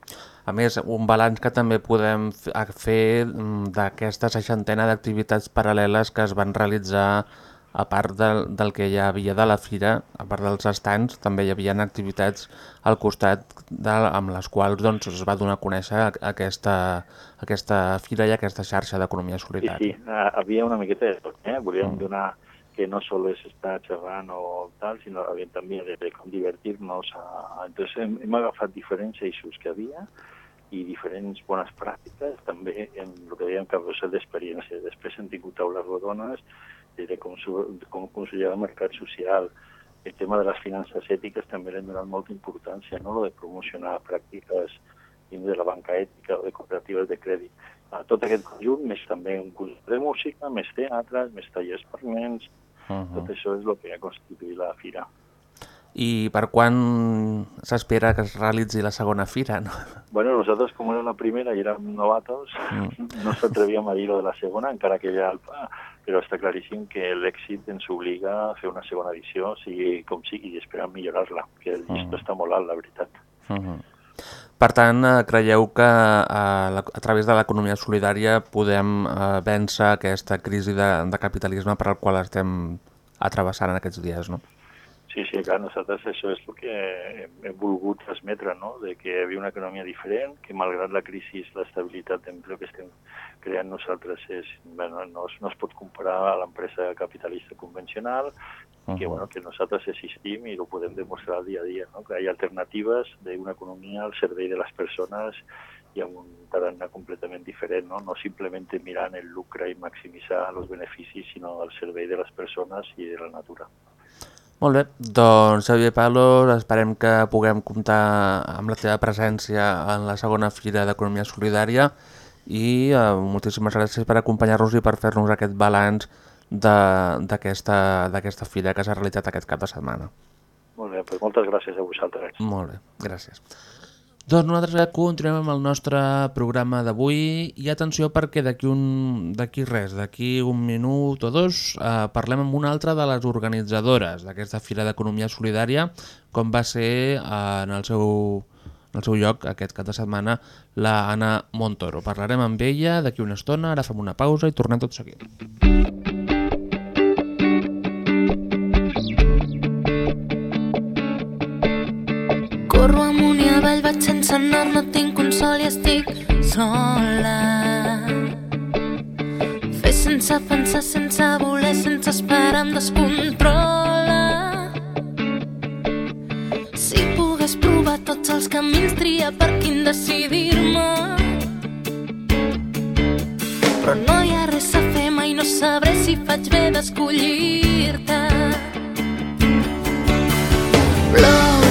A més, un balanç que també podem fer mm, d'aquesta seixantena d'activitats paral·leles que es van realitzar a part del, del que hi havia de la fira, a part dels estants, també hi havia activitats al costat de, amb les quals doncs, es va donar a conèixer aquesta, aquesta fira i aquesta xarxa d'economia Sí, solidària. sí, eh, havia una miqueta de tot, eh? Volíem Mm. donar que no solo es estar xerrant o tal, sinó havia també de, de com divertir-nos. A... Entonces hem, hem agafat diferents eixos que havia i diferents bones pràctiques, també en el que dèiem carrusel d'experiència. Després hem tingut taules rodones de, de com, com consolidar el mercat social, el tema de les finances ètiques també l'hem donat molta importància, no? lo de promocionar pràctiques dins de la banca ètica o de cooperatives de crèdit. A tot aquest conjunt, més també un curs de música, més teatres, més tallers per nens, Uh -huh. tot això és el que ha constituït la fira. I per quan s'espera que es realitzi la segona fira? No? Bueno, nosaltres, com era la primera i érem novatos, Mm. no s'atrevíem a dir lo de la segona, encara que ja... Però està claríssim que l'èxit ens obliga a fer una segona edició, sigui com sigui, i esperem millorar-la, que el llistó està molt alt, la veritat. Uh -huh. Per tant, eh, creieu que a, la, a través de l'economia solidària podem eh, vèncer aquesta crisi de, de capitalisme per al qual estem atrevessant en aquests dies, no? Sí, sí, clar, nosaltres això és el que hem, hem volgut transmetre, no? de que hi havia una economia diferent, que malgrat la crisi, l'estabilitat d'empleo que estem creant nosaltres és, bueno, no, no es pot comparar a l'empresa capitalista convencional, i que, Mhm. bueno, que nosaltres existim i ho podem demostrar dia a dia, no? que hi ha alternatives d'una economia al servei de les persones i amb un tarannà completament diferent, no? no simplement mirant el lucre i maximitzar els beneficis, sinó al servei de les persones i de la natura. Molt bé, doncs Xavier Palos, esperem que puguem comptar amb la teva presència en la segona fira d'Economia Solidària i eh, moltíssimes gràcies per acompanyar-nos i per fer-nos aquest balanç d'aquesta fira que s'ha realitzat aquest cap de setmana. Molt bé, doncs moltes gràcies a vosaltres. Molt bé, gràcies. Doncs nosaltres continuem amb el nostre programa d'avui i atenció perquè d'aquí un d'aquí res, d'aquí un minut o dos eh, parlem amb una altra de les organitzadores d'aquesta Fira d'Economia Solidària com va ser eh, en el seu en el seu lloc aquest cap de setmana la Anna Montoro. Parlarem amb ella d'aquí una estona, ara fem una pausa i tornem tot seguit. Avall, vaig sense nord, no tinc consol i estic sola. Fer sense pensar, sense voler, sense esperar, em descontrola. Si pogués provar tots els camins, tria per quin decidir-me. Però no hi ha res a fer, mai no sabré si faig bé d'escollir-te. Plou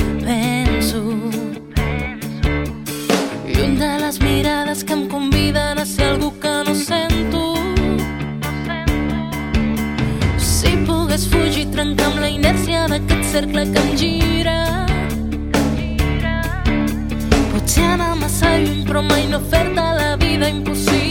penso. Lluny de les mirades que em conviden a ser algú que no sento. Si pogués fugir, trencar amb la inèrcia d'aquest cercle que em gira. Potser anar massa lluny, però mai no fer-te la vida impossible.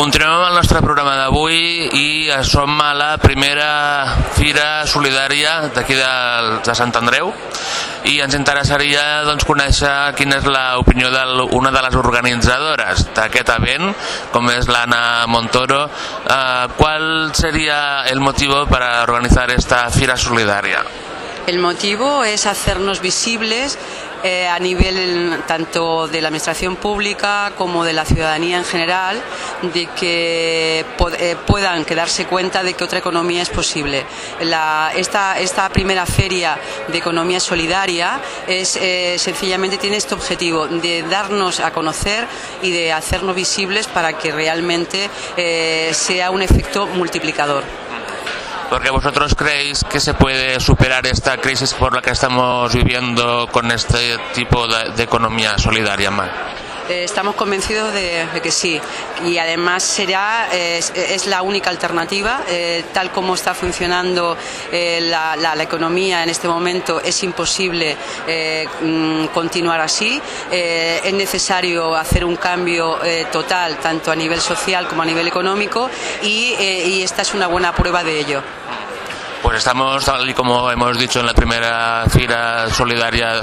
Continuem amb el nostre programa d'avui i som a la primera fira solidària d'aquí de, de Sant Andreu i ens interessaria doncs, conèixer quina és l'opinió d'una de les organitzadores d'aquest event, com és l'Anna Montoro. Eh, ¿Cuál sería el motivo para organizar esta fira solidaria? El motivo es hacernos visibles eh, a nivel tanto de la administración pública como de la ciudadanía en general, de que eh, puedan quedarse cuenta de que otra economía es posible. La- esta, esta primera feria de economía solidaria es eh, sencillamente tiene este objetivo de darnos a conocer y de hacernos visibles para que realmente eh, sea un efecto multiplicador. Porque vosotros creéis que se puede superar esta crisis por la que estamos viviendo con este tipo de, economía solidaria, Mar. Eh, estamos convencidos de, que sí. Y además será es, la única alternativa. Eh, tal como está funcionando eh, la, la- economía en este momento es imposible mm, continuar así. Es necesario hacer un cambio total tanto a nivel social como a nivel económico y esta es una buena prueba de ello. Pues estamos, tal y como hemos dicho en la primera fila solidaria,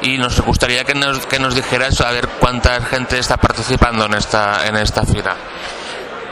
y nos gustaría que nos, que nos dijeras a ver cuánta gente está participando en esta, en esta fila.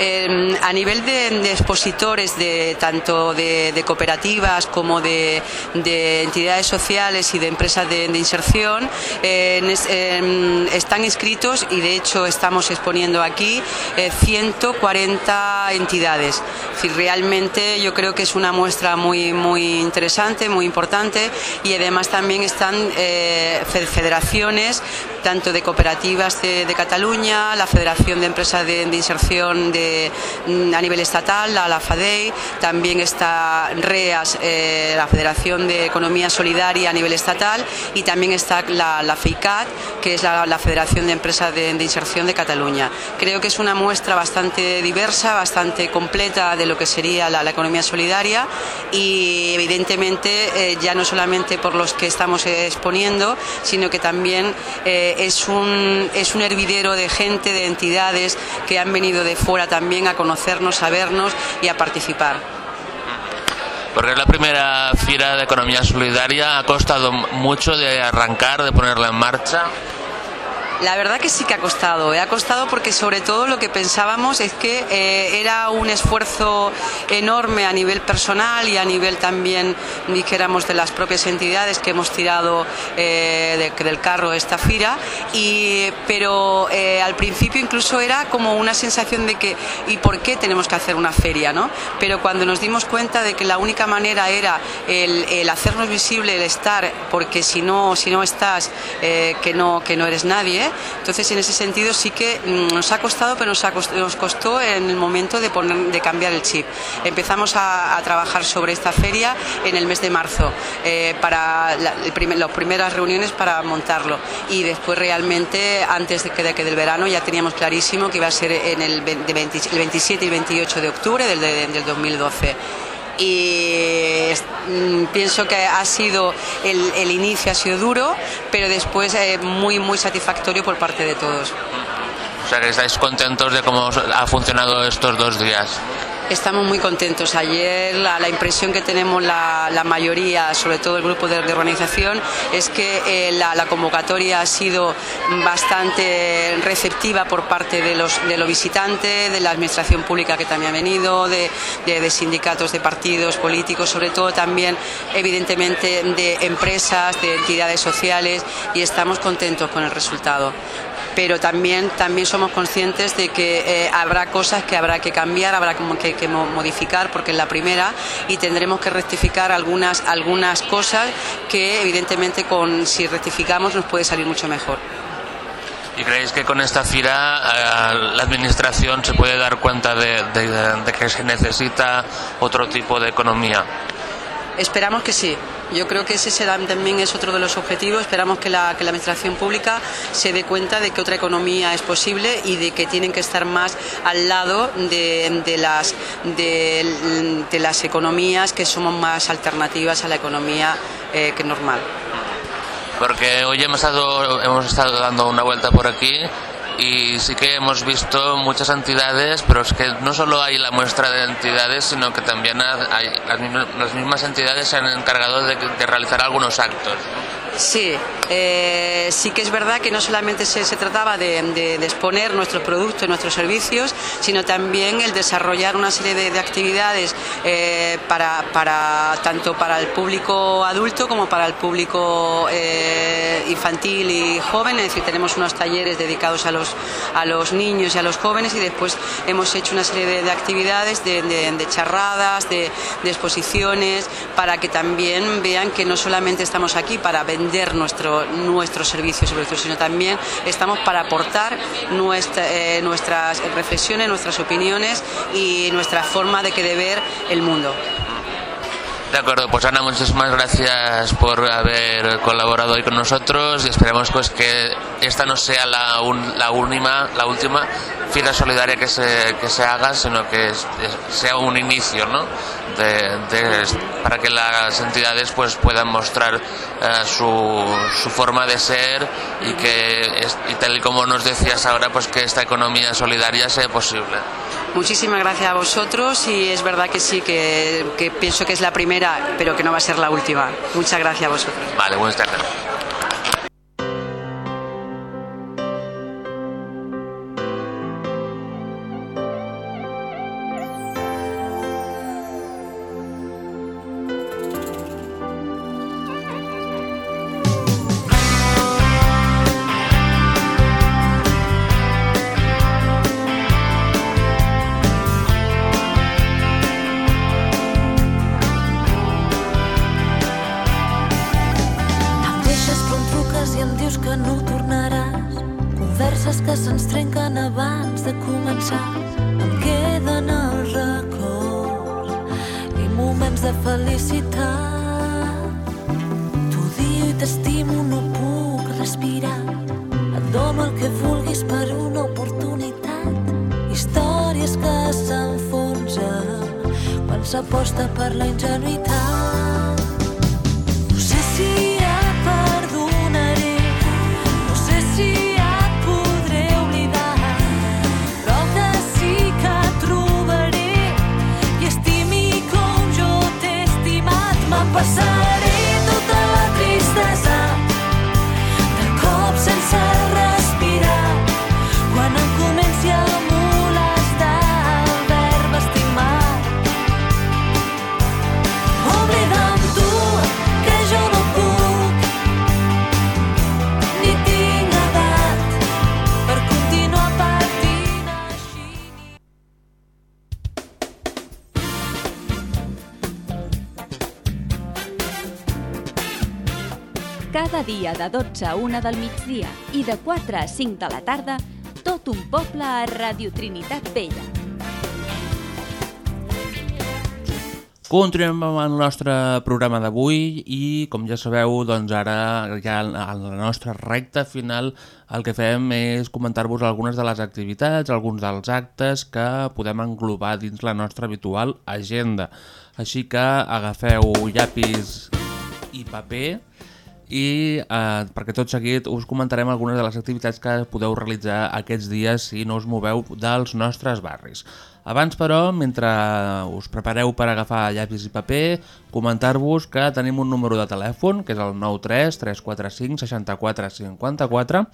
Eh, a nivel de, expositores de tanto de, cooperativas como de, de entidades sociales y de empresas de, inserción em, están inscritos y de hecho estamos exponiendo aquí eh, 140 entidades. Es decir, realmente yo creo que es una muestra muy muy interesante, muy importante y además también están eh, fe- federaciones tanto de cooperativas de, Cataluña, la Federación de Empresas de Inserción de, mm, a nivel estatal, la, FADEI, también está REAS, eh, la Federación de Economía Solidaria a nivel estatal y también está la, la FEICAT, que es la, Federación de Empresas de, Inserción de Cataluña. Creo que es una muestra bastante diversa, bastante completa de lo que sería la, economía solidaria y evidentemente eh, ya no solamente por los que estamos exponiendo, sino que también eh, es, un, es un hervidero de gente, de entidades que han venido de fuera también a conocernos, a vernos y a participar. Porque la primera fila de economía solidaria, ha costado mucho de arrancar, de ponerla en marcha. La verdad que sí que ha costado, ¿eh? ha costado porque sobre todo lo que pensábamos es que eh, era un esfuerzo enorme a nivel personal y a nivel también, dijéramos, de las propias entidades que hemos tirado eh, de- del carro esta fira, y, pero eh, al principio incluso era como una sensación de que ¿y por qué tenemos que hacer una feria? ¿no? Pero cuando nos dimos cuenta de que la única manera era el, el hacernos visible, el estar, porque si no, si no estás, que, no, que no eres nadie, entonces en ese sentido sí que mm, nos ha costado, pero nos, ha cost- nos costó en el momento de, poner, de cambiar el chip. Empezamos a, a trabajar sobre esta feria en el mes de marzo, eh, para la- las primeras reuniones para montarlo y después realmente antes de que, de del verano ya teníamos clarísimo que iba a ser en el, ve- de 20 el 27 y 28 de octubre del, de- del 2012 y mm, pienso que ha sido el, el inicio ha sido duro pero después eh, muy muy satisfactorio por parte de todos O sea que estáis contentos de cómo ha funcionado estos dos días. Estamos muy contentos. Ayer la, impresión que tenemos la, mayoría, sobre todo el grupo de, organización, es que eh, la, convocatoria ha sido bastante receptiva por parte de los, de los visitantes, de la administración pública que también ha venido, de- de sindicatos, de partidos políticos, sobre todo también, evidentemente, de empresas, de entidades sociales y estamos contentos con el resultado pero también, también somos conscientes de que eh, habrá cosas que habrá que cambiar, habrá que, que mo- modificar, porque es la primera, y tendremos que rectificar algunas, algunas cosas que evidentemente con, si rectificamos nos puede salir mucho mejor. ¿Y creéis que con esta fila eh, la administración se puede dar cuenta de- de que se necesita otro tipo de economía? Esperamos que sí. Yo creo que ese también es otro de los objetivos. Esperamos que la, que la Administración Pública se dé cuenta de que otra economía es posible y de que tienen que estar más al lado de, las, de las economías que somos más alternativas a la economía eh, que normal. Porque hoy hemos estado, hemos estado dando una vuelta por aquí y sí que hemos visto muchas entidades, pero es que no solo hay la muestra de entidades, sino que también hay, las, mismas, entidades se han encargado de, de realizar algunos actos. Sí, eh, sí que es verdad que no solamente se, se trataba de, de- de exponer nuestros productos, nuestros servicios, sino también el desarrollar una serie de, de actividades eh, para, para- tanto para el público adulto como para el público eh, infantil y joven. Es decir, tenemos unos talleres dedicados a los, a los niños y a los jóvenes y después hemos hecho una serie de, de actividades, de, de- de charradas, de, de exposiciones, para que también vean que no solamente estamos aquí para vender nuestro, nuestro servicio sobre todo, sino también estamos para aportar nuestra- eh, nuestras reflexiones, nuestras opiniones y nuestra forma de que de ver el mundo. De acuerdo, pues Ana, muchísimas gracias por haber colaborado hoy con nosotros y esperemos pues que esta no sea la, un- la última, la última fiesta solidaria que se, que se haga, sino que sea un inicio, ¿no? De- de- para que las entidades pues puedan mostrar eh, su, su forma de ser y que y tal y como nos decías ahora pues que esta economía solidaria sea posible. Muchísimas gracias a vosotros y es verdad que sí, que, que pienso que es la primera, pero que no va a ser la última. Muchas gracias a vosotros. Vale, buenas tardes. Dia de 12 a 1 del migdia i de 4 a 5 de la tarda, tot un poble a Radio Trinitat Vella. Continuem amb el nostre programa d'avui i, com ja sabeu, doncs ara ja en la nostra recta final el que fem és comentar-vos algunes de les activitats, alguns dels actes que podem englobar dins la nostra habitual agenda. Així que agafeu llapis i paper i eh, perquè tot seguit us comentarem algunes de les activitats que podeu realitzar aquests dies si no us moveu dels nostres barris. Abans, però, mentre us prepareu per agafar llapis i paper, comentar-vos que tenim un número de telèfon, que és el 93 345 64 54,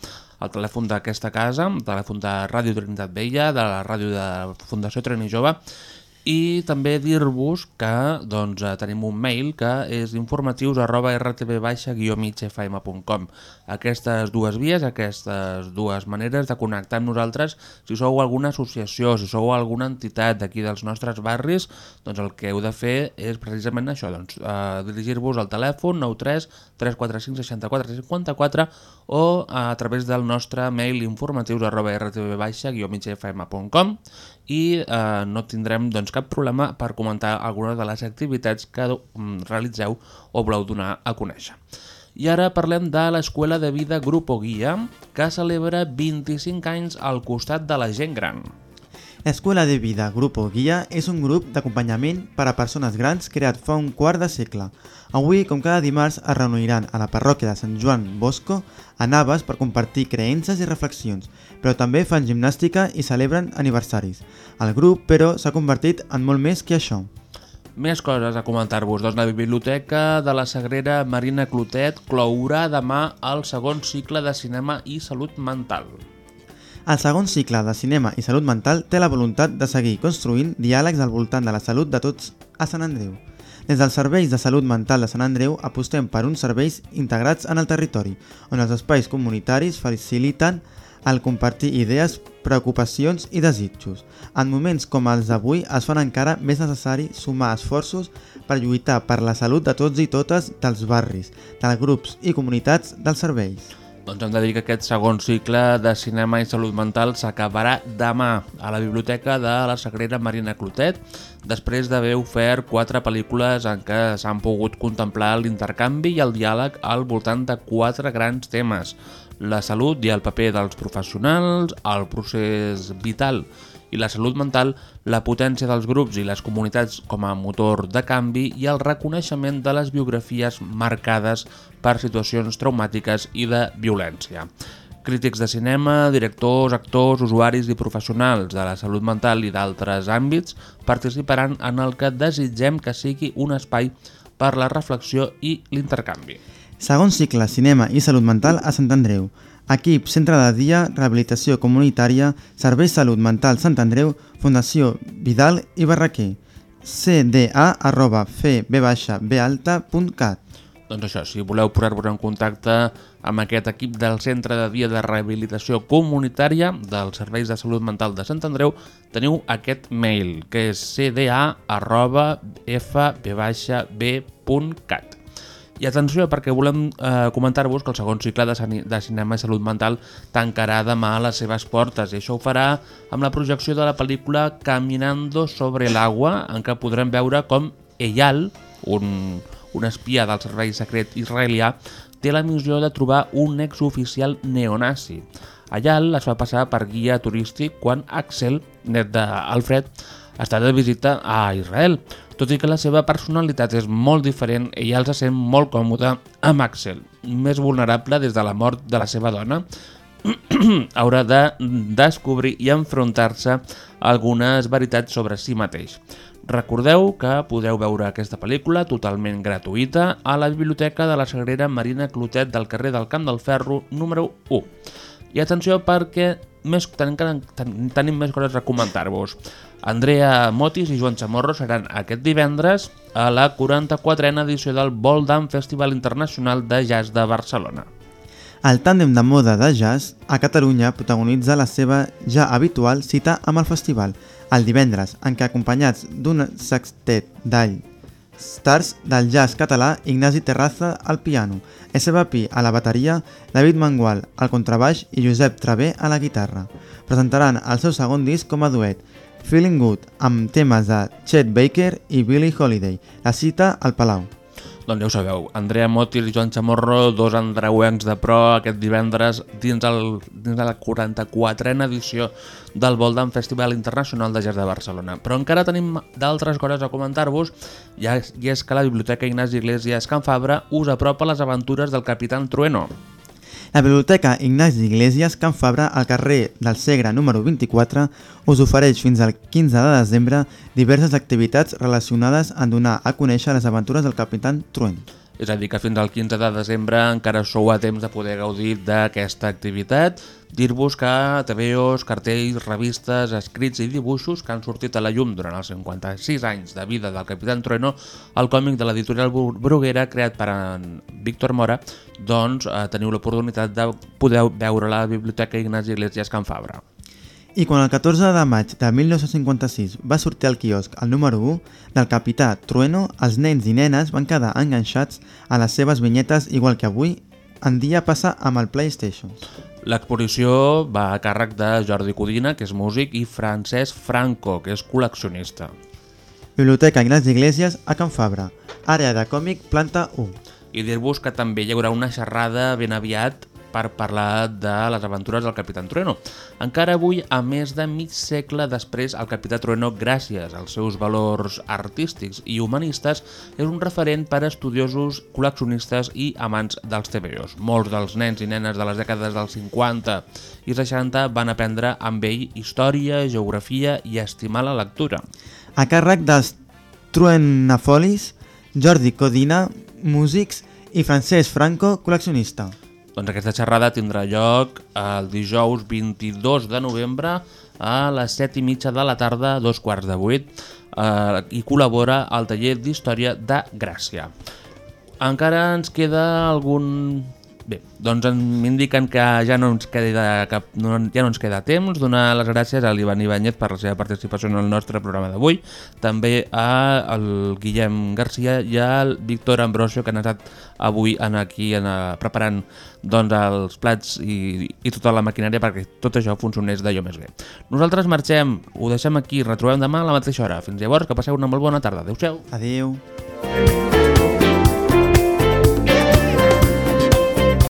el telèfon d'aquesta casa, el telèfon de Ràdio Trinitat Vella, de la ràdio de Fundació Treni Jove, i també dir-vos que doncs, eh, tenim un mail que és informatius arroba rtb-migfm.com Aquestes dues vies, aquestes dues maneres de connectar amb nosaltres, si sou alguna associació, si sou alguna entitat d'aquí dels nostres barris, doncs el que heu de fer és precisament això, doncs, eh, dirigir-vos al telèfon 93 345 64 54 o a través del nostre mail informatius arroba rtb-migfm.com i eh, no tindrem doncs, cap problema per comentar algunes de les activitats que mm, realitzeu o voleu donar a conèixer. I ara parlem de l'Escola de Vida Grupo Guia, que celebra 25 anys al costat de la gent gran. Escuela de Vida Grupo Guia és un grup d'acompanyament per a persones grans creat fa un quart de segle. Avui, com cada dimarts, es reuniran a la parròquia de Sant Joan Bosco a Navas per compartir creences i reflexions, però també fan gimnàstica i celebren aniversaris. El grup, però, s'ha convertit en molt més que això. Més coses a comentar-vos. Doncs la Biblioteca de la Sagrera Marina Clotet clourà demà el segon cicle de cinema i salut mental. El segon cicle de cinema i salut mental té la voluntat de seguir construint diàlegs al voltant de la salut de tots a Sant Andreu. Des dels serveis de salut mental de Sant Andreu apostem per uns serveis integrats en el territori, on els espais comunitaris faciliten el compartir idees, preocupacions i desitjos. En moments com els d'avui es fan encara més necessari sumar esforços per lluitar per la salut de tots i totes dels barris, dels grups i comunitats dels serveis. Doncs hem de dir que aquest segon cicle de cinema i salut mental s'acabarà demà a la Biblioteca de la Sagrera Marina Clotet, després d'haver ofert quatre pel·lícules en què s'han pogut contemplar l'intercanvi i el diàleg al voltant de quatre grans temes. La salut i el paper dels professionals, el procés vital i la salut mental, la potència dels grups i les comunitats com a motor de canvi i el reconeixement de les biografies marcades per situacions traumàtiques i de violència. Crítics de cinema, directors, actors, usuaris i professionals de la salut mental i d'altres àmbits participaran en el que desitgem que sigui un espai per la reflexió i l'intercanvi. Segon cicle Cinema i Salut Mental a Sant Andreu. Equip Centre de Dia, Rehabilitació Comunitària, Serveis Salut Mental Sant Andreu, Fundació Vidal i Barraquer. cda arroba fb-balta.cat Doncs això, si voleu posar-vos en contacte amb aquest equip del Centre de Dia de Rehabilitació Comunitària dels Serveis de Salut Mental de Sant Andreu, teniu aquest mail, que és cda arroba fb-b.cat. I atenció, perquè volem eh, comentar-vos que el segon cicle de, de cinema i salut mental tancarà demà a les seves portes i això ho farà amb la projecció de la pel·lícula Caminando sobre el agua, en què podrem veure com Eyal, un, un espia del servei secret israelià, té la missió de trobar un exoficial neonazi. Eyal es fa passar per guia turístic quan Axel, net d'Alfred, està de visita a Israel. Tot i que la seva personalitat és molt diferent, ella se sent molt còmode amb Axel, més vulnerable des de la mort de la seva dona, haurà de descobrir i enfrontar-se algunes veritats sobre si mateix. Recordeu que podeu veure aquesta pel·lícula totalment gratuïta a la Biblioteca de la Sagrera Marina Clotet del carrer del Camp del Ferro número 1. I atenció perquè més, tenim, ten, tenim més coses a comentar-vos. Andrea Motis i Joan Chamorro seran aquest divendres a la 44a edició del Boldam Festival Internacional de Jazz de Barcelona. El tàndem de moda de jazz a Catalunya protagonitza la seva ja habitual cita amb el festival, el divendres, en què acompanyats d'un sextet d'all stars del jazz català Ignasi Terraza al piano, S.B. Pi a la bateria, David Mangual al contrabaix i Josep Travé a la guitarra. Presentaran el seu segon disc com a duet, Feeling Good, amb temes de Chet Baker i Billie Holiday. La cita al Palau. Doncs ja ho sabeu, Andrea Motis i Joan Chamorro, dos andreuencs de pro aquest divendres dins, el, dins de la 44a edició del Voldam Festival Internacional de Jazz de Barcelona. Però encara tenim d'altres coses a comentar-vos, i és que la Biblioteca Ignasi Iglesias Can Fabra us apropa les aventures del Capitán Trueno. La Biblioteca Ignasi Iglesias Can Fabra al carrer del Segre número 24 us ofereix fins al 15 de desembre diverses activitats relacionades en donar a conèixer les aventures del Capitán Trueno. És a dir, que fins al 15 de desembre encara sou a temps de poder gaudir d'aquesta activitat. Dir-vos que TVOs, cartells, revistes, escrits i dibuixos que han sortit a la llum durant els 56 anys de vida del Capitán Trueno, el còmic de l'editorial Bruguera creat per en Víctor Mora, doncs eh, teniu l'oportunitat de poder veure la Biblioteca Ignasi Iglesias Can Fabra. I quan el 14 de maig de 1956 va sortir al quiosc el número 1 del Capità Trueno, els nens i nenes van quedar enganxats a les seves vinyetes igual que avui en dia passa amb el PlayStation. L'exposició va a càrrec de Jordi Codina, que és músic, i Francesc Franco, que és col·leccionista. Biblioteca Ignasi Iglesias a Can Fabra, àrea de còmic planta 1. I dir-vos que també hi haurà una xerrada ben aviat per parlar de les aventures del Capitán Trueno. Encara avui, a més de mig segle després, el Capità Trueno, gràcies als seus valors artístics i humanistes, és un referent per a estudiosos, col·leccionistes i amants dels TVOs. Molts dels nens i nenes de les dècades dels 50 i 60 van aprendre amb ell història, geografia i estimar la lectura. A càrrec dels Truenafolis, Jordi Codina, músics, i Francesc Franco, col·leccionista. Doncs aquesta xerrada tindrà lloc el dijous 22 de novembre a les 7 i mitja de la tarda, dos quarts de vuit, eh, i col·labora al taller d'Història de Gràcia. Encara ens queda algun... Bé, doncs m'indiquen que ja no ens queda cap, no, ja no ens queda temps. Donar les gràcies a l'Ivan Ibáñez per la seva participació en el nostre programa d'avui. També al Guillem Garcia i al Víctor Ambrosio que han estat avui en aquí en, a, preparant doncs, els plats i, i tota la maquinària perquè tot això funcionés d'allò més bé. Nosaltres marxem, ho deixem aquí, retrobem demà a la mateixa hora. Fins llavors, que passeu una molt bona tarda. Adéu-siau. Adéu.